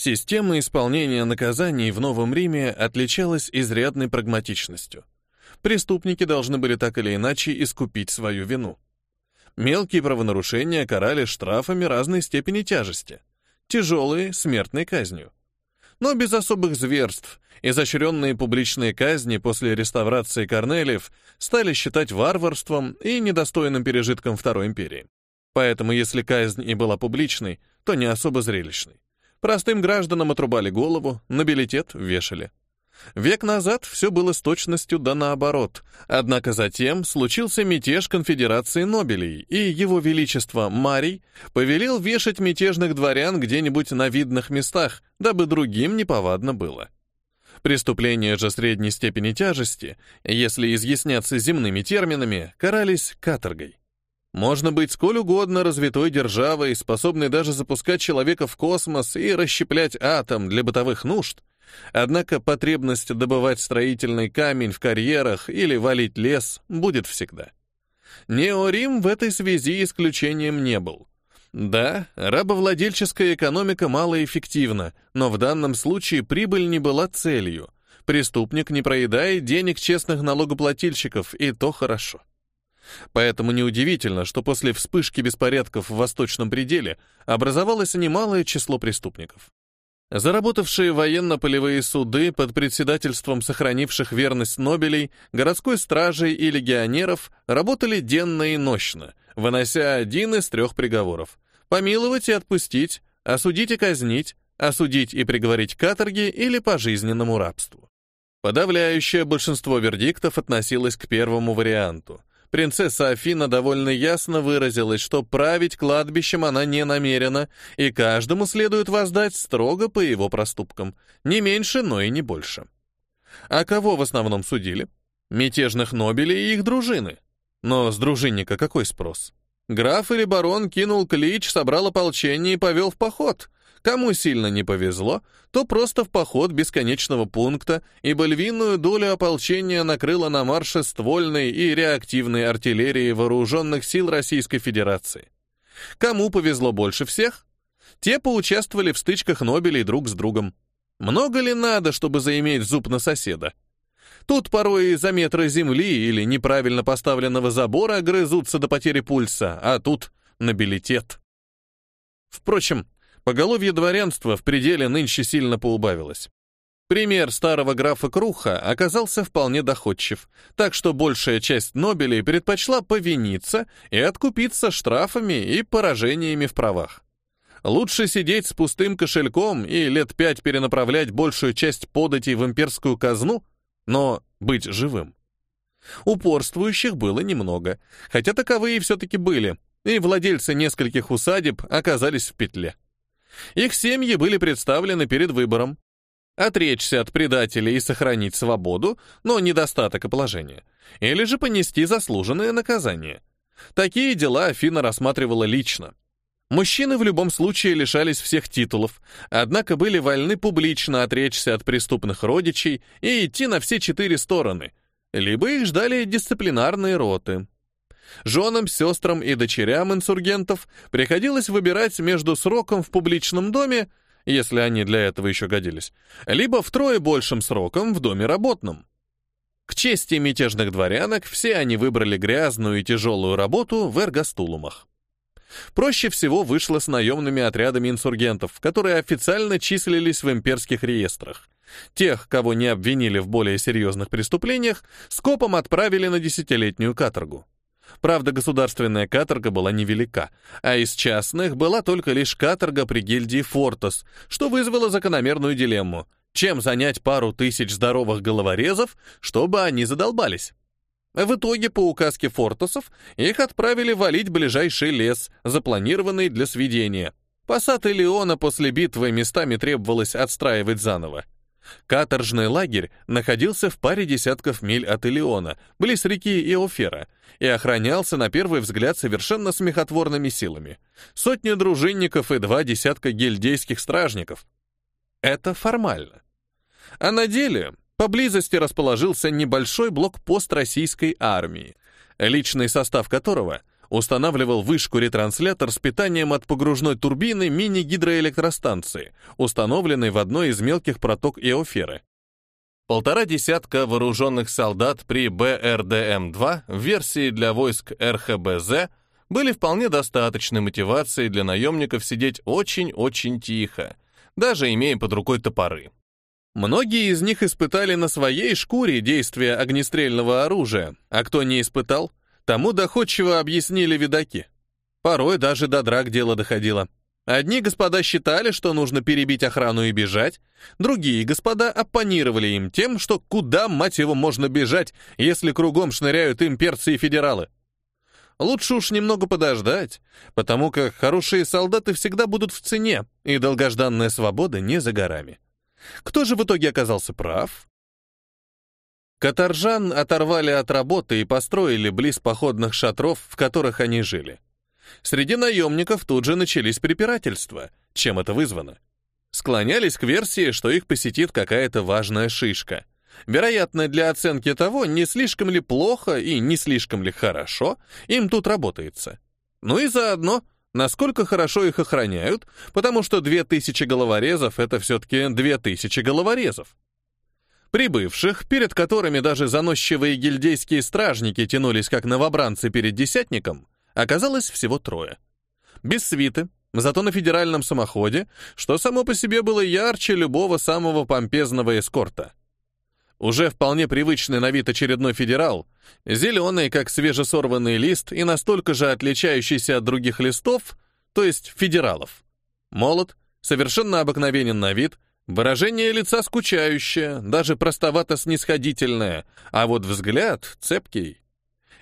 Система исполнения наказаний в Новом Риме отличалась изрядной прагматичностью. Преступники должны были так или иначе искупить свою вину. Мелкие правонарушения карали штрафами разной степени тяжести, тяжелые — смертной казнью. Но без особых зверств, изощренные публичные казни после реставрации Корнелиев стали считать варварством и недостойным пережитком Второй империи. Поэтому если казнь и была публичной, то не особо зрелищной. Простым гражданам отрубали голову, на вешали. Век назад все было с точностью да наоборот, однако затем случился мятеж конфедерации Нобелей, и его величество Марий повелел вешать мятежных дворян где-нибудь на видных местах, дабы другим неповадно было. Преступления же средней степени тяжести, если изъясняться земными терминами, карались каторгой. Можно быть сколь угодно развитой державой, способной даже запускать человека в космос и расщеплять атом для бытовых нужд, однако потребность добывать строительный камень в карьерах или валить лес будет всегда. Неорим в этой связи исключением не был. Да, рабовладельческая экономика малоэффективна, но в данном случае прибыль не была целью. Преступник не проедает денег честных налогоплательщиков, и то хорошо. Поэтому неудивительно, что после вспышки беспорядков в Восточном пределе образовалось немалое число преступников. Заработавшие военно-полевые суды под председательством сохранивших верность Нобелей, городской стражей и легионеров работали денно и нощно, вынося один из трех приговоров — помиловать и отпустить, осудить и казнить, осудить и приговорить к каторге или пожизненному рабству. Подавляющее большинство вердиктов относилось к первому варианту — принцесса Афина довольно ясно выразилась, что править кладбищем она не намерена, и каждому следует воздать строго по его проступкам, не меньше, но и не больше. А кого в основном судили? Мятежных Нобелей и их дружины. Но с дружинника какой спрос? Граф или барон кинул клич, собрал ополчение и повел в поход. Кому сильно не повезло, то просто в поход бесконечного пункта, ибо львиную долю ополчения накрыло на марше ствольной и реактивной артиллерии вооруженных сил Российской Федерации. Кому повезло больше всех? Те поучаствовали в стычках Нобелей друг с другом. Много ли надо, чтобы заиметь зуб на соседа? Тут порой за метры земли или неправильно поставленного забора грызутся до потери пульса, а тут нобилитет. Впрочем, Поголовье дворянства в пределе нынче сильно поубавилось. Пример старого графа Круха оказался вполне доходчив, так что большая часть Нобелей предпочла повиниться и откупиться штрафами и поражениями в правах. Лучше сидеть с пустым кошельком и лет пять перенаправлять большую часть податей в имперскую казну, но быть живым. Упорствующих было немного, хотя таковые все-таки были, и владельцы нескольких усадеб оказались в петле. Их семьи были представлены перед выбором. Отречься от предателей и сохранить свободу, но недостаток и положение. Или же понести заслуженное наказание. Такие дела Афина рассматривала лично. Мужчины в любом случае лишались всех титулов, однако были вольны публично отречься от преступных родичей и идти на все четыре стороны, либо их ждали дисциплинарные роты. Женам, сестрам и дочерям инсургентов приходилось выбирать между сроком в публичном доме, если они для этого еще годились, либо втрое большим сроком в доме работном. К чести мятежных дворянок все они выбрали грязную и тяжелую работу в эргостулумах. Проще всего вышло с наемными отрядами инсургентов, которые официально числились в имперских реестрах. Тех, кого не обвинили в более серьезных преступлениях, скопом отправили на десятилетнюю каторгу. Правда, государственная каторга была невелика, а из частных была только лишь каторга при гильдии «Фортос», что вызвало закономерную дилемму. Чем занять пару тысяч здоровых головорезов, чтобы они задолбались? В итоге, по указке Фортосов, их отправили валить ближайший лес, запланированный для сведения. Посад Элеона после битвы местами требовалось отстраивать заново. Каторжный лагерь находился в паре десятков миль от Илиона, близ реки Иофера, и охранялся на первый взгляд совершенно смехотворными силами. Сотни дружинников и два десятка гильдейских стражников. Это формально. А на деле поблизости расположился небольшой блокпост российской армии, личный состав которого устанавливал вышку-ретранслятор с питанием от погружной турбины мини-гидроэлектростанции, установленной в одной из мелких проток Иоферы. Полтора десятка вооруженных солдат при БРДМ-2 в версии для войск РХБЗ были вполне достаточной мотивацией для наемников сидеть очень-очень тихо, даже имея под рукой топоры. Многие из них испытали на своей шкуре действие огнестрельного оружия, а кто не испытал, тому доходчиво объяснили видаки. Порой даже до драк дело доходило. Одни господа считали, что нужно перебить охрану и бежать, другие господа оппонировали им тем, что куда, мать его, можно бежать, если кругом шныряют имперцы и федералы. Лучше уж немного подождать, потому как хорошие солдаты всегда будут в цене, и долгожданная свобода не за горами. Кто же в итоге оказался прав? Каторжан оторвали от работы и построили близ походных шатров, в которых они жили. Среди наемников тут же начались препирательства. Чем это вызвано? Склонялись к версии, что их посетит какая-то важная шишка. Вероятно, для оценки того, не слишком ли плохо и не слишком ли хорошо им тут работается. Ну и заодно — насколько хорошо их охраняют, потому что две тысячи головорезов — это все-таки две тысячи головорезов. Прибывших, перед которыми даже заносчивые гильдейские стражники тянулись как новобранцы перед десятником, оказалось всего трое. Без свиты, зато на федеральном самоходе, что само по себе было ярче любого самого помпезного эскорта. Уже вполне привычный на вид очередной федерал, зеленый, как свежесорванный лист, и настолько же отличающийся от других листов, то есть федералов. Молод, совершенно обыкновенен на вид, выражение лица скучающее, даже простовато-снисходительное, а вот взгляд цепкий.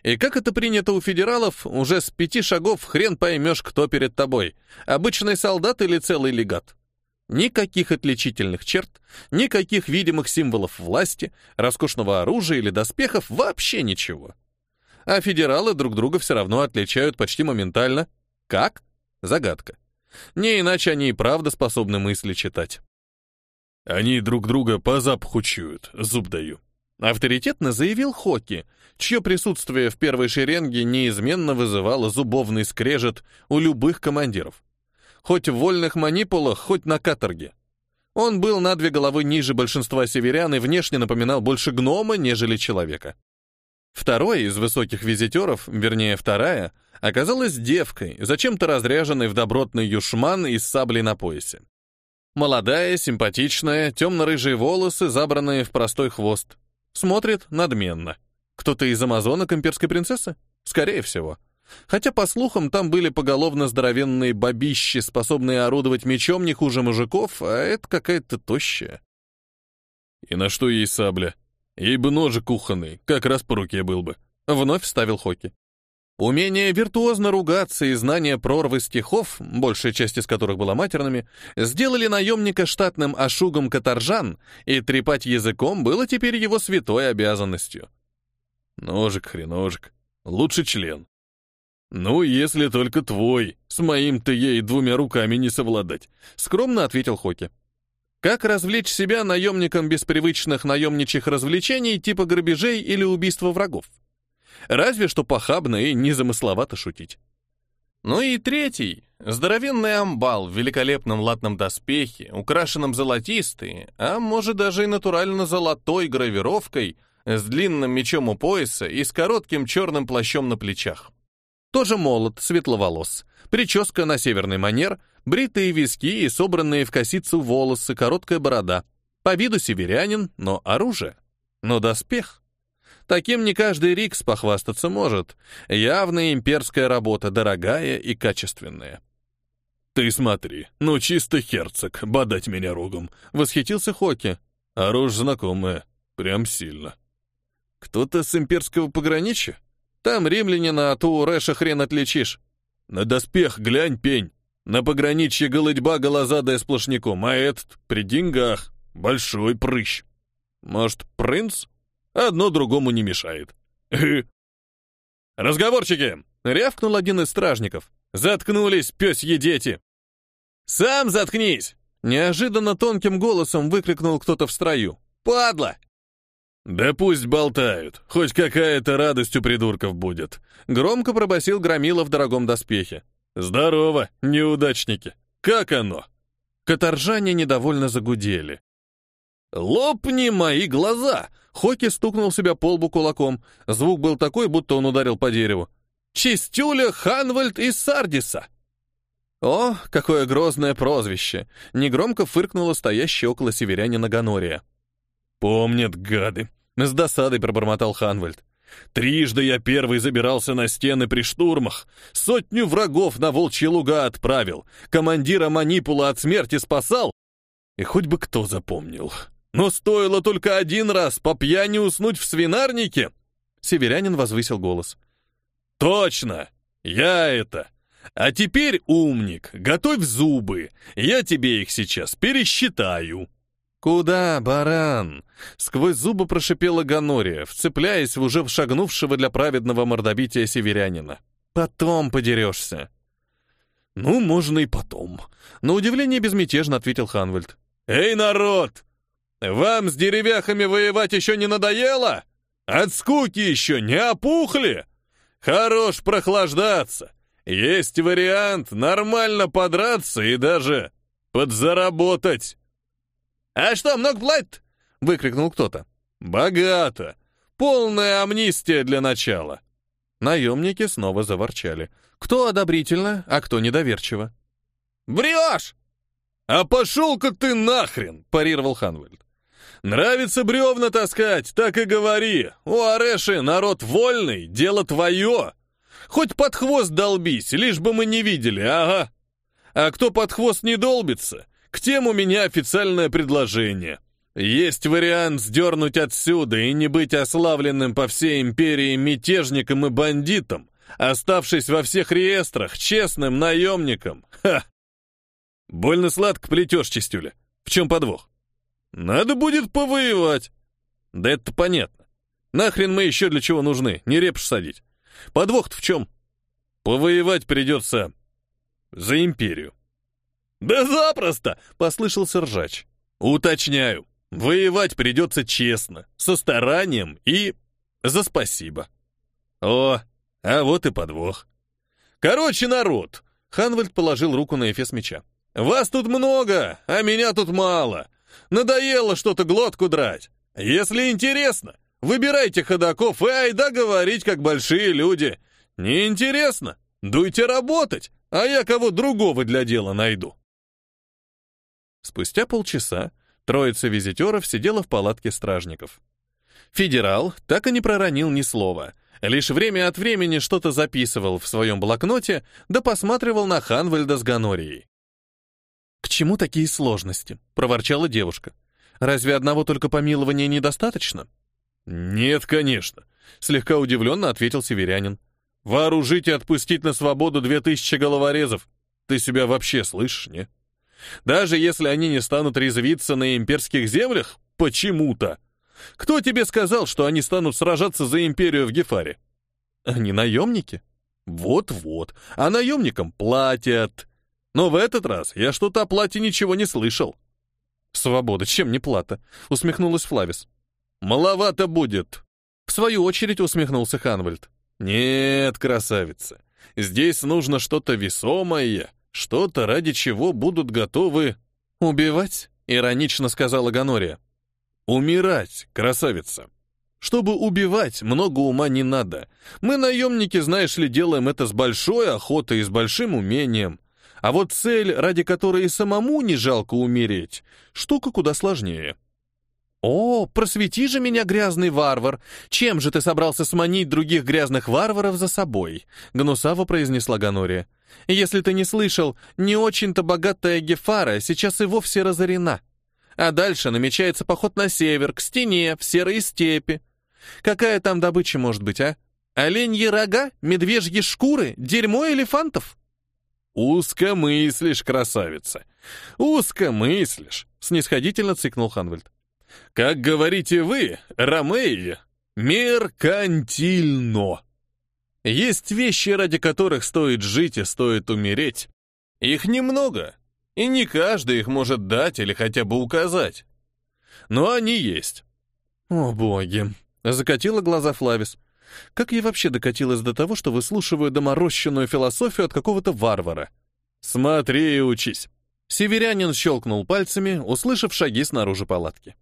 И как это принято у федералов, уже с пяти шагов хрен поймешь, кто перед тобой, обычный солдат или целый легат. Никаких отличительных черт, никаких видимых символов власти, роскошного оружия или доспехов, вообще ничего. А федералы друг друга все равно отличают почти моментально. Как? Загадка. Не иначе они и правда способны мысли читать. Они друг друга по запаху чуют, зуб даю. Авторитетно заявил Хоки, чье присутствие в первой шеренге неизменно вызывало зубовный скрежет у любых командиров хоть в вольных манипулах, хоть на каторге. Он был на две головы ниже большинства северян и внешне напоминал больше гнома, нежели человека. Второй из высоких визитеров, вернее, вторая, оказалась девкой, зачем-то разряженной в добротный юшман и с саблей на поясе. Молодая, симпатичная, темно-рыжие волосы, забранные в простой хвост. Смотрит надменно. Кто-то из амазонок имперской принцессы? Скорее всего. Хотя, по слухам, там были поголовно здоровенные бабищи, способные орудовать мечом не хуже мужиков, а это какая-то тощая. И на что ей сабля? Ей бы ножик кухонный, как раз по руке был бы. Вновь вставил Хоки. Умение виртуозно ругаться и знание прорвы стихов, большая часть из которых была матерными, сделали наемника штатным ашугом каторжан, и трепать языком было теперь его святой обязанностью. Ножик, хреножик. Лучше член. «Ну, если только твой, с моим-то ей двумя руками не совладать», — скромно ответил Хоки. Как развлечь себя наемником без привычных наемничьих развлечений типа грабежей или убийства врагов? Разве что похабно и незамысловато шутить. Ну и третий, здоровенный амбал в великолепном латном доспехе, украшенном золотистой, а может даже и натурально золотой гравировкой, с длинным мечом у пояса и с коротким черным плащом на плечах. Тоже молод, светловолос, прическа на северный манер, бритые виски и собранные в косицу волосы, короткая борода. По виду северянин, но оружие. Но доспех. Таким не каждый Рикс похвастаться может. Явная имперская работа, дорогая и качественная. «Ты смотри, ну чисто герцог, бодать меня рогом!» — восхитился Хоки. «Оружие знакомое, прям сильно». «Кто-то с имперского пограничья?» Там римлянина от Урэша хрен отличишь. На доспех глянь, пень. На пограничье голодьба голозадая сплошняком, а этот при деньгах. Большой прыщ. Может, принц? Одно другому не мешает. «Разговорчики!» — рявкнул один из стражников. «Заткнулись, пёсьи дети!» «Сам заткнись!» — неожиданно тонким голосом выкрикнул кто-то в строю. «Падла!» «Да пусть болтают, хоть какая-то радость у придурков будет», — громко пробасил Громила в дорогом доспехе. «Здорово, неудачники! Как оно?» Каторжане недовольно загудели. «Лопни мои глаза!» Хоки стукнул себя по лбу кулаком. Звук был такой, будто он ударил по дереву. «Чистюля Ханвальд из Сардиса!» «О, какое грозное прозвище!» — негромко фыркнула стоящая около северянина Ганория. «Помнят, гады!» — с досадой пробормотал Ханвальд. «Трижды я первый забирался на стены при штурмах, сотню врагов на волчьи луга отправил, командира манипула от смерти спасал, и хоть бы кто запомнил. Но стоило только один раз по пьяни уснуть в свинарнике!» Северянин возвысил голос. «Точно! Я это! А теперь, умник, готовь зубы, я тебе их сейчас пересчитаю!» «Куда, баран?» — сквозь зубы прошипела Ганория, вцепляясь в уже шагнувшего для праведного мордобития северянина. «Потом подерешься». «Ну, можно и потом», — на удивление безмятежно ответил Ханвальд. «Эй, народ! Вам с деревяхами воевать еще не надоело? От скуки еще не опухли? Хорош прохлаждаться. Есть вариант нормально подраться и даже подзаработать». «А что, много платит?» — выкрикнул кто-то. «Богато. Полная амнистия для начала». Наемники снова заворчали. Кто одобрительно, а кто недоверчиво. «Врешь!» «А пошел-ка ты нахрен!» — парировал Ханвельд. «Нравится бревна таскать, так и говори. У Ареши народ вольный, дело твое. Хоть под хвост долбись, лишь бы мы не видели, ага. А кто под хвост не долбится, к тем у меня официальное предложение. Есть вариант сдернуть отсюда и не быть ославленным по всей империи мятежником и бандитом, оставшись во всех реестрах честным наемником. Ха! Больно сладко плетешь, Чистюля. В чем подвох? Надо будет повоевать. Да это понятно. Нахрен мы еще для чего нужны? Не репш садить. Подвох-то в чем? Повоевать придется за империю. «Да запросто!» — послышался ржач. «Уточняю, воевать придется честно, со старанием и за спасибо». «О, а вот и подвох». «Короче, народ!» — Ханвальд положил руку на эфес меча. «Вас тут много, а меня тут мало. Надоело что-то глотку драть. Если интересно, выбирайте ходаков и айда говорить, как большие люди. Не интересно? Дуйте работать, а я кого другого для дела найду». Спустя полчаса троица визитеров сидела в палатке стражников. Федерал так и не проронил ни слова, лишь время от времени что-то записывал в своем блокноте, да посматривал на Ханвальда с Ганорией. «К чему такие сложности?» — проворчала девушка. «Разве одного только помилования недостаточно?» «Нет, конечно», — слегка удивленно ответил северянин. «Вооружить и отпустить на свободу две тысячи головорезов. Ты себя вообще слышишь, не?» Даже если они не станут резвиться на имперских землях, почему-то. Кто тебе сказал, что они станут сражаться за империю в Гефаре? Они наемники? Вот-вот. А наемникам платят. Но в этот раз я что-то о плате ничего не слышал. Свобода, чем не плата? Усмехнулась Флавис. Маловато будет. В свою очередь усмехнулся Ханвальд. Нет, красавица. Здесь нужно что-то весомое, что-то, ради чего будут готовы... «Убивать?» — иронично сказала Ганория. «Умирать, красавица. Чтобы убивать, много ума не надо. Мы, наемники, знаешь ли, делаем это с большой охотой и с большим умением. А вот цель, ради которой и самому не жалко умереть, штука куда сложнее». «О, просвети же меня, грязный варвар! Чем же ты собрался сманить других грязных варваров за собой?» — гнусаво произнесла Ганория. «Если ты не слышал, не очень-то богатая Гефара сейчас и вовсе разорена. А дальше намечается поход на север, к стене, в серые степи. Какая там добыча может быть, а? Оленьи рога, медвежьи шкуры, дерьмо элефантов?» «Узко мыслишь, красавица! Узко мыслишь!» — снисходительно цикнул Ханвальд. Как говорите вы, Ромеи, меркантильно. Есть вещи, ради которых стоит жить и стоит умереть. Их немного, и не каждый их может дать или хотя бы указать. Но они есть. О, боги! Закатила глаза Флавис. Как я вообще докатилась до того, что выслушиваю доморощенную философию от какого-то варвара? Смотри и учись. Северянин щелкнул пальцами, услышав шаги снаружи палатки.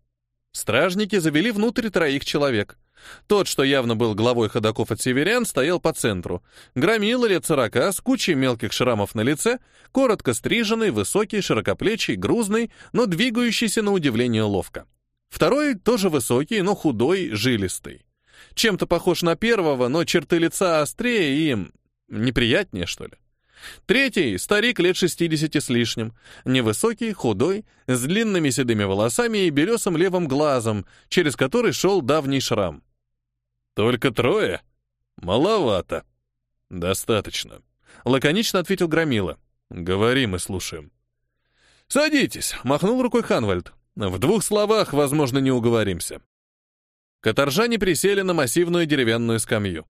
Стражники завели внутрь троих человек. Тот, что явно был главой ходоков от северян, стоял по центру. Громила лет сорока, с кучей мелких шрамов на лице, коротко стриженный, высокий, широкоплечий, грузный, но двигающийся на удивление ловко. Второй тоже высокий, но худой, жилистый. Чем-то похож на первого, но черты лица острее и... неприятнее, что ли. Третий — старик лет 60 с лишним, невысокий, худой, с длинными седыми волосами и белесым левым глазом, через который шел давний шрам. «Только трое? Маловато». «Достаточно», — лаконично ответил Громила. «Говорим и слушаем». «Садитесь», — махнул рукой Ханвальд. «В двух словах, возможно, не уговоримся». Каторжане присели на массивную деревянную скамью.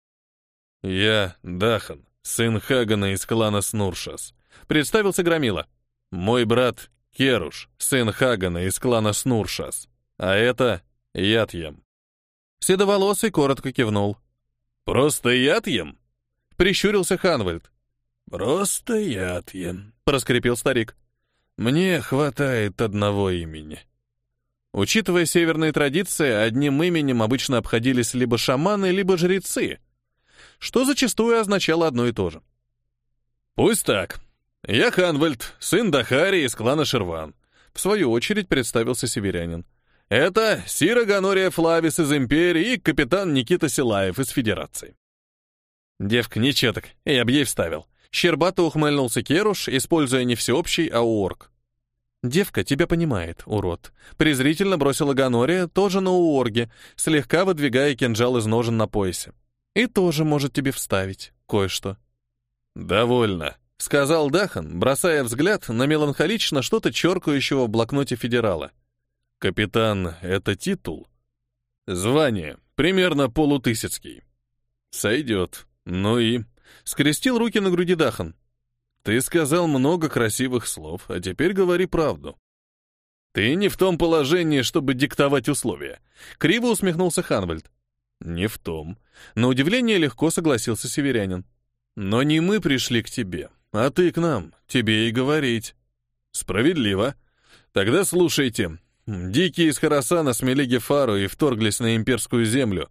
«Я Дахан, сын Хагана из клана Снуршас», — представился Громила. «Мой брат Керуш, сын Хагана из клана Снуршас. А это Ятьям». Седоволосый коротко кивнул. «Просто Ятьям?» — прищурился Ханвальд. «Просто Ятьям», — проскрипел старик. «Мне хватает одного имени». Учитывая северные традиции, одним именем обычно обходились либо шаманы, либо жрецы, что зачастую означало одно и то же. «Пусть так. Я Ханвальд, сын Дахари из клана Шерван», в свою очередь представился северянин. «Это Сира Ганория Флавис из Империи и капитан Никита Силаев из Федерации». Девка, ничего так, я б ей вставил. Щербато ухмыльнулся Керуш, используя не всеобщий, а уорг. «Девка тебя понимает, урод», — презрительно бросила Ганория, тоже на уорге, слегка выдвигая кинжал из ножен на поясе. «И тоже может тебе вставить кое-что». «Довольно», — сказал Дахан, бросая взгляд на меланхолично что-то черкающего в блокноте федерала. «Капитан — это титул?» «Звание, примерно полутысяцкий». «Сойдет. Ну и...» — скрестил руки на груди Дахан. Ты сказал много красивых слов, а теперь говори правду. Ты не в том положении, чтобы диктовать условия. Криво усмехнулся Ханвальд. Не в том. На удивление легко согласился северянин. Но не мы пришли к тебе, а ты к нам. Тебе и говорить. Справедливо. Тогда слушайте. Дикие из Харасана смели Гефару и вторглись на имперскую землю.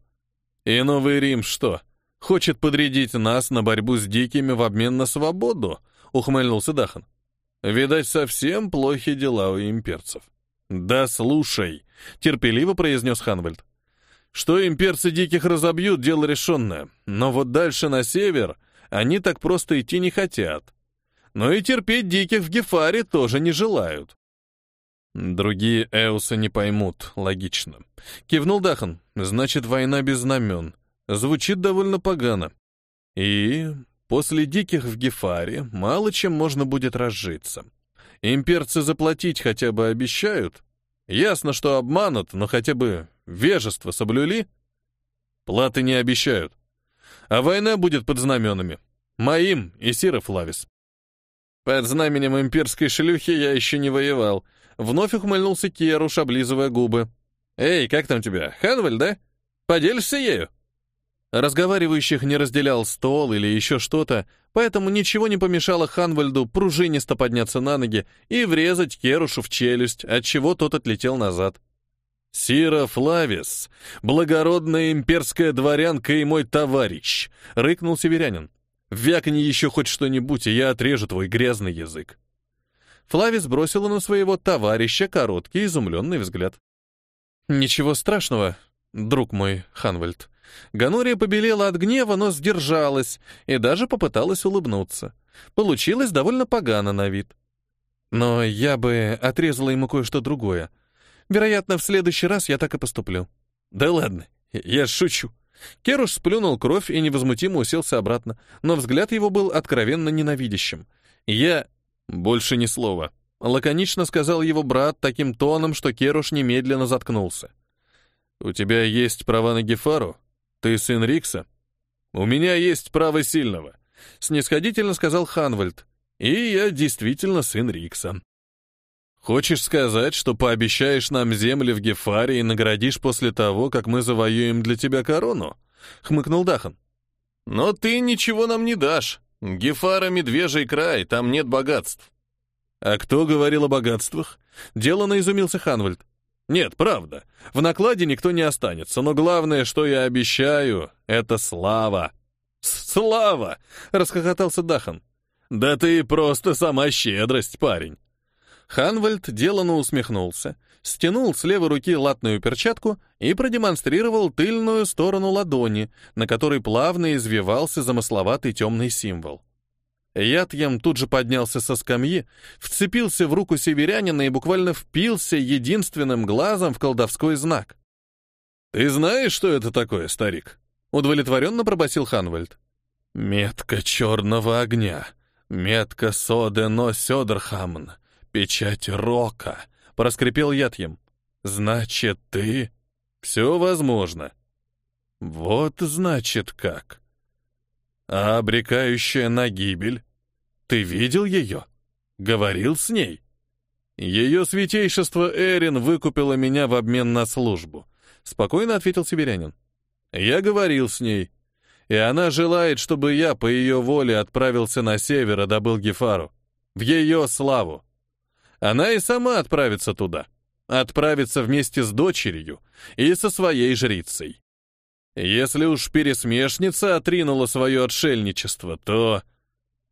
И Новый Рим что? Хочет подрядить нас на борьбу с дикими в обмен на свободу? — ухмыльнулся Дахан. «Видать, совсем плохи дела у имперцев». «Да слушай», — терпеливо произнес Ханвальд. «Что имперцы диких разобьют, дело решенное. Но вот дальше на север они так просто идти не хотят. Но и терпеть диких в Гефаре тоже не желают». «Другие Эусы не поймут, логично». Кивнул Дахан. «Значит, война без знамен. Звучит довольно погано. И После диких в Гефаре мало чем можно будет разжиться. Имперцы заплатить хотя бы обещают. Ясно, что обманут, но хотя бы вежество соблюли. Платы не обещают. А война будет под знаменами. Моим и Сиров Лавис. Под знаменем имперской шлюхи я еще не воевал. Вновь ухмыльнулся Керуш, облизывая губы. «Эй, как там тебя? Ханвель, да? Поделишься ею?» Разговаривающих не разделял стол или еще что-то, поэтому ничего не помешало Ханвальду пружинисто подняться на ноги и врезать Керушу в челюсть, отчего тот отлетел назад. «Сира Флавис, благородная имперская дворянка и мой товарищ!» — рыкнул северянин. «Вякни еще хоть что-нибудь, и я отрежу твой грязный язык». Флавис бросила на своего товарища короткий изумленный взгляд. «Ничего страшного, друг мой, Ханвальд», Ганория побелела от гнева, но сдержалась и даже попыталась улыбнуться. Получилось довольно погано на вид. Но я бы отрезала ему кое-что другое. Вероятно, в следующий раз я так и поступлю. Да ладно, я шучу. Керуш сплюнул кровь и невозмутимо уселся обратно, но взгляд его был откровенно ненавидящим. Я... Больше ни слова. Лаконично сказал его брат таким тоном, что Керуш немедленно заткнулся. «У тебя есть права на Гефару?» «Ты сын Рикса?» «У меня есть право сильного», — снисходительно сказал Ханвальд. «И я действительно сын Рикса». Хочешь сказать, что пообещаешь нам земли в Гефаре и наградишь после того, как мы завоюем для тебя корону? Хмыкнул Дахан. Но ты ничего нам не дашь. Гефара — медвежий край, там нет богатств. А кто говорил о богатствах? Делано изумился Ханвальд. Нет, правда. В накладе никто не останется, но главное, что я обещаю, это слава. Слава! Расхохотался Дахан. Да ты просто сама щедрость, парень. Ханвальд делано усмехнулся, стянул с левой руки латную перчатку и продемонстрировал тыльную сторону ладони, на которой плавно извивался замысловатый темный символ. Ятьям тут же поднялся со скамьи, вцепился в руку северянина и буквально впился единственным глазом в колдовской знак. «Ты знаешь, что это такое, старик?» — удовлетворенно пробасил Ханвальд. «Метка черного огня, метка Содено Сёдерхамн, печать рока», — проскрипел Ятьям. «Значит, ты...» «Все возможно». «Вот значит как». «А обрекающая на гибель?» Ты видел ее? Говорил с ней? Ее святейшество Эрин выкупила меня в обмен на службу, спокойно ответил северянин. Я говорил с ней, и она желает, чтобы я по ее воле отправился на север и добыл Гефару. В ее славу. Она и сама отправится туда. Отправится вместе с дочерью и со своей жрицей. Если уж пересмешница отринула свое отшельничество, то...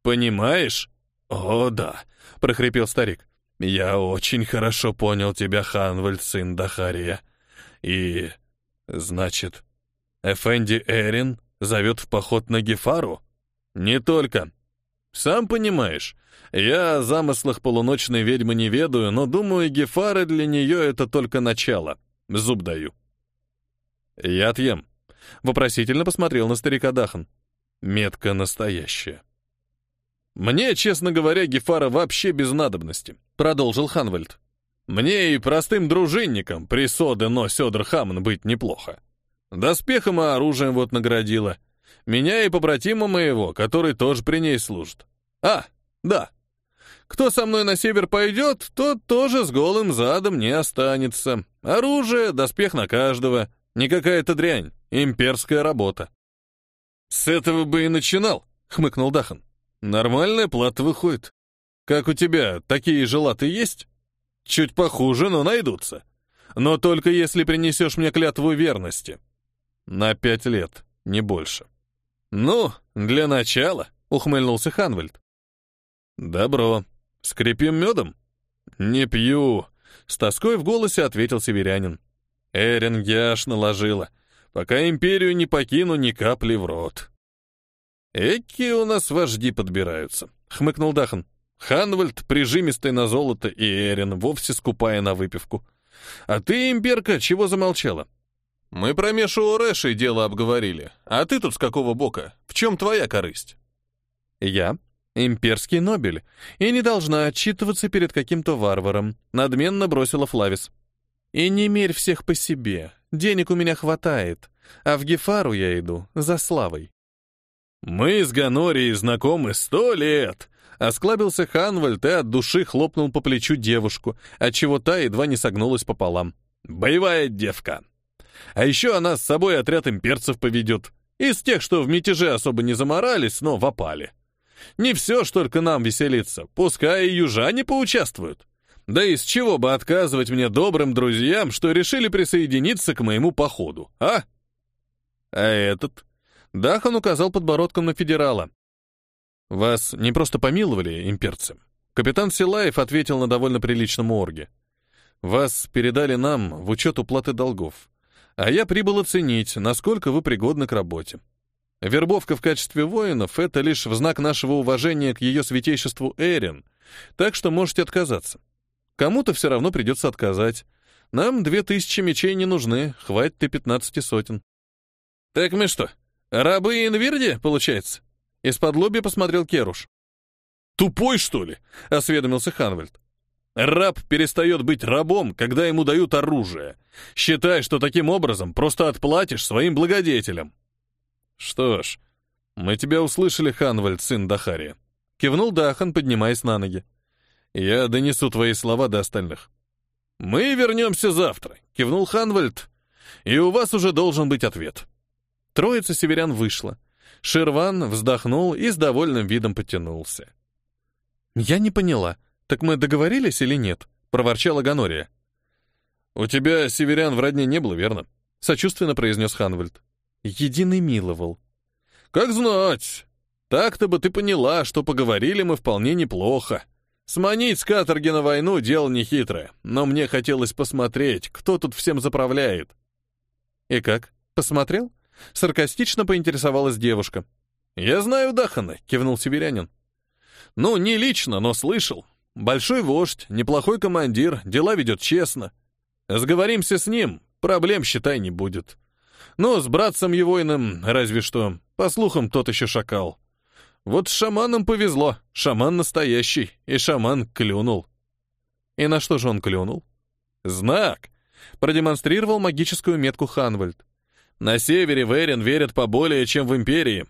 Понимаешь? О, да, прохрипел старик. Я очень хорошо понял тебя, Ханвальд, сын Дахария. И, значит, Эфенди Эрин зовет в поход на Гефару? Не только. Сам понимаешь, я о замыслах полуночной ведьмы не ведаю, но думаю, Гефара для нее это только начало. Зуб даю. Я отъем. Вопросительно посмотрел на старика Дахан. Метка настоящая. «Мне, честно говоря, Гефара вообще без надобности», — продолжил Ханвальд. «Мне и простым дружинникам при Соде, но Сёдор Хамн быть неплохо. Доспехом и оружием вот наградила. Меня и побратима моего, который тоже при ней служит. А, да. Кто со мной на север пойдет, тот тоже с голым задом не останется. Оружие, доспех на каждого. Не какая-то дрянь, имперская работа». «С этого бы и начинал», — хмыкнул Дахан. Нормальная плата выходит. Как у тебя, такие же латы есть? Чуть похуже, но найдутся. Но только если принесешь мне клятву верности. На пять лет, не больше. Ну, для начала, ухмыльнулся Ханвальд. Добро. Скрипим медом? Не пью. С тоской в голосе ответил северянин. Эрин Гяш наложила. Пока империю не покину, ни капли в рот. «Эки у нас вожди подбираются», — хмыкнул Дахан. «Ханвальд прижимистый на золото и Эрин вовсе скупая на выпивку. А ты, имперка, чего замолчала? Мы про Мешу Орэши дело обговорили. А ты тут с какого бока? В чем твоя корысть?» «Я имперский Нобель и не должна отчитываться перед каким-то варваром», — надменно бросила Флавис. «И не мерь всех по себе. Денег у меня хватает, а в Гефару я иду за славой». «Мы с Ганорией знакомы сто лет!» Осклабился Ханвальд и от души хлопнул по плечу девушку, отчего та едва не согнулась пополам. «Боевая девка!» А еще она с собой отряд имперцев поведет. Из тех, что в мятеже особо не заморались, но в опале. Не все ж только нам веселиться, пускай и южане поучаствуют. Да из чего бы отказывать мне добрым друзьям, что решили присоединиться к моему походу, а? А этот? Дахан указал подбородком на федерала. «Вас не просто помиловали, имперцы?» Капитан Силаев ответил на довольно приличном орге. «Вас передали нам в учет уплаты долгов, а я прибыл оценить, насколько вы пригодны к работе. Вербовка в качестве воинов — это лишь в знак нашего уважения к ее святейшеству Эрин, так что можете отказаться. Кому-то все равно придется отказать. Нам две тысячи мечей не нужны, хватит и пятнадцати сотен». «Так мы что, «Рабы Инвирди, получается?» Из-под лоби посмотрел Керуш. «Тупой, что ли?» — осведомился Ханвальд. «Раб перестает быть рабом, когда ему дают оружие. Считай, что таким образом просто отплатишь своим благодетелям». «Что ж, мы тебя услышали, Ханвальд, сын Дахария», — кивнул Дахан, поднимаясь на ноги. Я донесу твои слова до остальных. Мы вернемся завтра, кивнул Ханвальд, и у вас уже должен быть ответ. Троица северян вышла. Шерван вздохнул и с довольным видом потянулся. «Я не поняла, так мы договорились или нет?» — проворчала Ганория. «У тебя северян в родне не было, верно?» — сочувственно произнес Ханвальд. «Единый миловал». «Как знать. Так-то бы ты поняла, что поговорили мы вполне неплохо. Сманить с каторги на войну — дело нехитрое, но мне хотелось посмотреть, кто тут всем заправляет». «И как? Посмотрел?» — саркастично поинтересовалась девушка. «Я знаю Дахана», — кивнул северянин. «Ну, не лично, но слышал. Большой вождь, неплохой командир, дела ведет честно. Сговоримся с ним, проблем, считай, не будет. Но с братцем его иным, разве что, по слухам, тот еще шакал. Вот с шаманом повезло, шаман настоящий, и шаман клюнул. И на что же он клюнул? Знак. Продемонстрировал магическую метку Ханвальд. На севере Верин верят поболее, чем в Империи.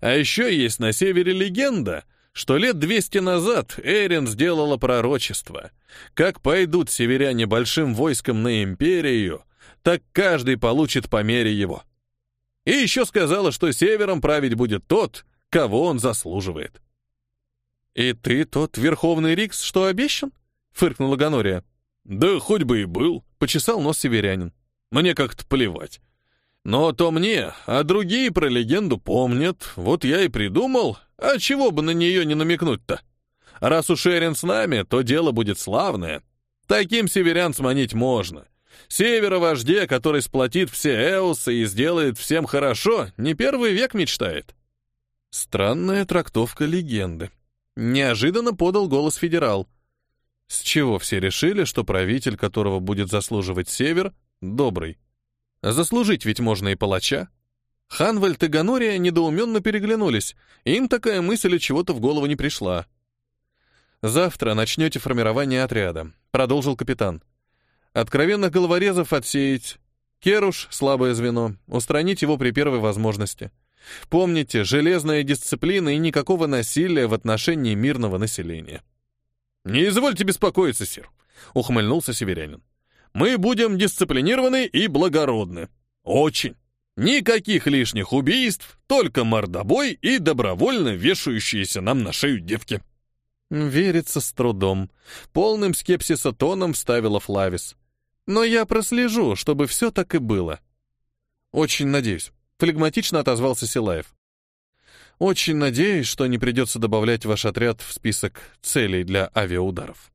А еще есть на севере легенда, что лет 200 назад Эрин сделала пророчество. Как пойдут северяне большим войском на Империю, так каждый получит по мере его. И еще сказала, что севером править будет тот, кого он заслуживает. «И ты тот верховный Рикс, что обещан?» — фыркнула Ганория. «Да хоть бы и был», — почесал нос северянин. «Мне как-то плевать. Но то мне, а другие про легенду помнят. Вот я и придумал, а чего бы на нее не намекнуть-то? Раз уж Эрин с нами, то дело будет славное. Таким северян сманить можно. Севера вожде, который сплотит все Эосы и сделает всем хорошо, не первый век мечтает. Странная трактовка легенды. Неожиданно подал голос федерал. С чего все решили, что правитель, которого будет заслуживать север, добрый? Заслужить ведь можно и палача. Ханвальд и Ганория недоуменно переглянулись. Им такая мысль чего-то в голову не пришла. «Завтра начнете формирование отряда», — продолжил капитан. «Откровенных головорезов отсеять. Керуш — слабое звено. Устранить его при первой возможности. Помните, железная дисциплина и никакого насилия в отношении мирного населения». «Не извольте беспокоиться, сир», — ухмыльнулся северянин. Мы будем дисциплинированы и благородны. Очень. Никаких лишних убийств, только мордобой и добровольно вешающиеся нам на шею девки. Верится с трудом. Полным скепсиса тоном вставила Флавис. Но я прослежу, чтобы все так и было. Очень надеюсь. Флегматично отозвался Силаев. Очень надеюсь, что не придется добавлять ваш отряд в список целей для авиаударов.